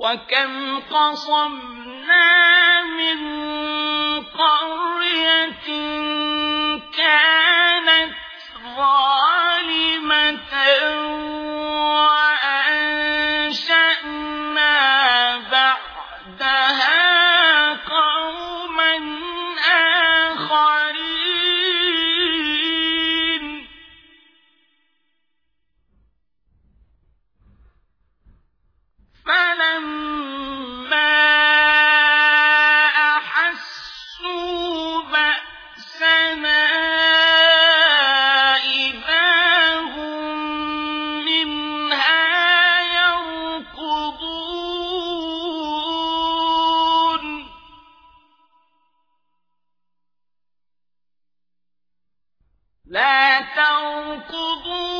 وكم قصمنا من قرية كانت ظالمة لا تركضوا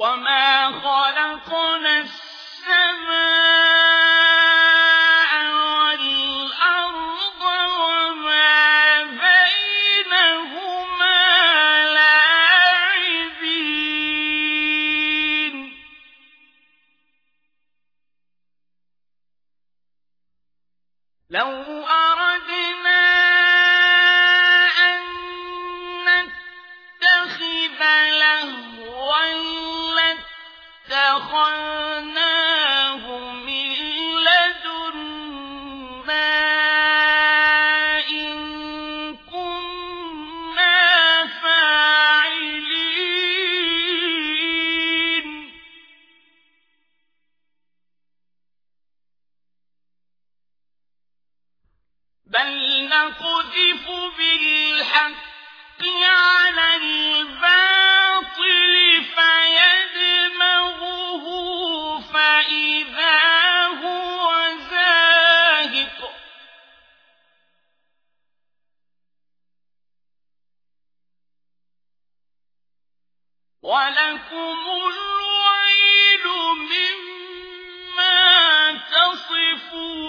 وما خلقنا بل نقذف بالحق على الباطل ولكم الويل مما تصفون.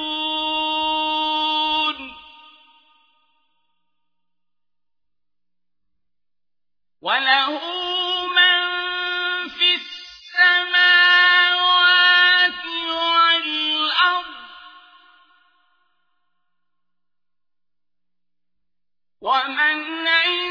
وله ومن عنده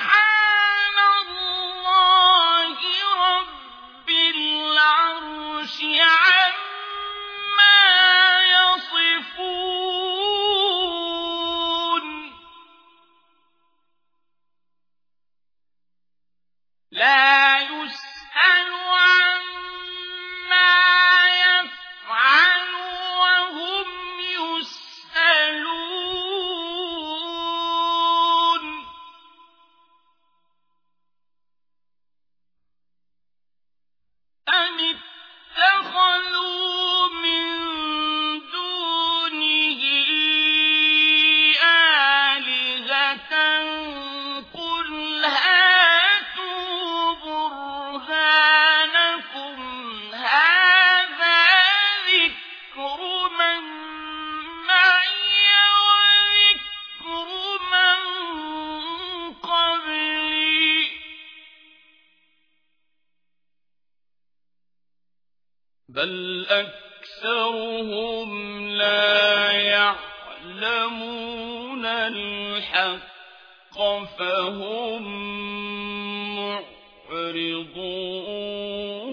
أذانكم هذا ذكر من معي وذكر من قبلي. بل أكثرهم لا يعلمون الحق فهم معلمون مُعْرِضُونَ